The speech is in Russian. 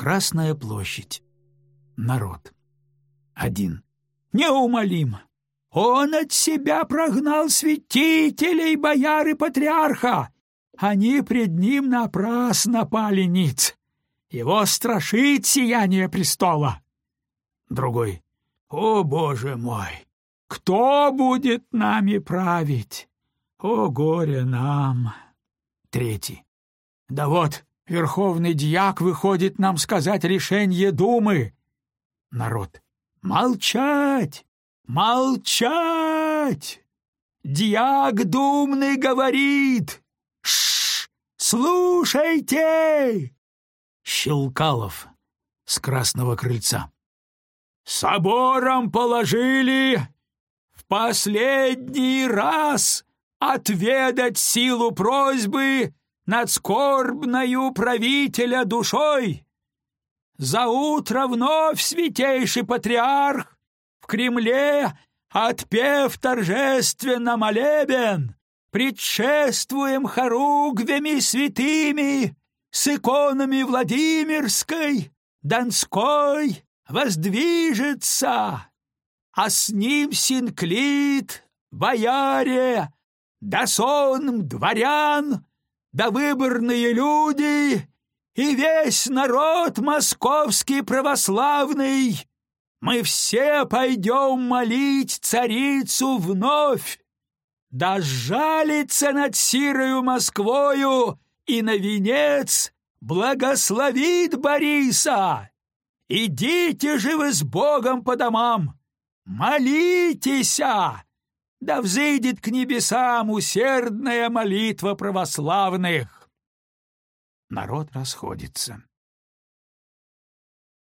Красная площадь. Народ. Один. Неумолимо. Он от себя прогнал святителей, бояр и патриарха. Они пред ним напрасно пали ниц. Его страшит сияние престола. Другой. О, Боже мой! Кто будет нами править? О, горе нам! Третий. Да вот, верховный дьяк выходит нам сказать решение думы. Народ. Молчать! Молчать! Дьяк думный говорит! Шш! Слушайте! Щелкалов с красного крыльца. Собором положили в последний раз отведать силу просьбы над скорбною правителя душой. За утро вновь святейший патриарх в Кремле, отпев торжественно молебен, предшествуем хоругвями святыми, с иконами Владимирской, Донской, воздвижется, а с ним синклит, бояре, да сонм дворян, да выборные люди и весь народ московский православный. Мы все пойдем молить царицу вновь, да жалится над сирою Москвою и на венец благословит Бориса. Идите же вы с Богом по домам, молитесь, да взыдет к небесам усердная молитва православных. Народ расходится.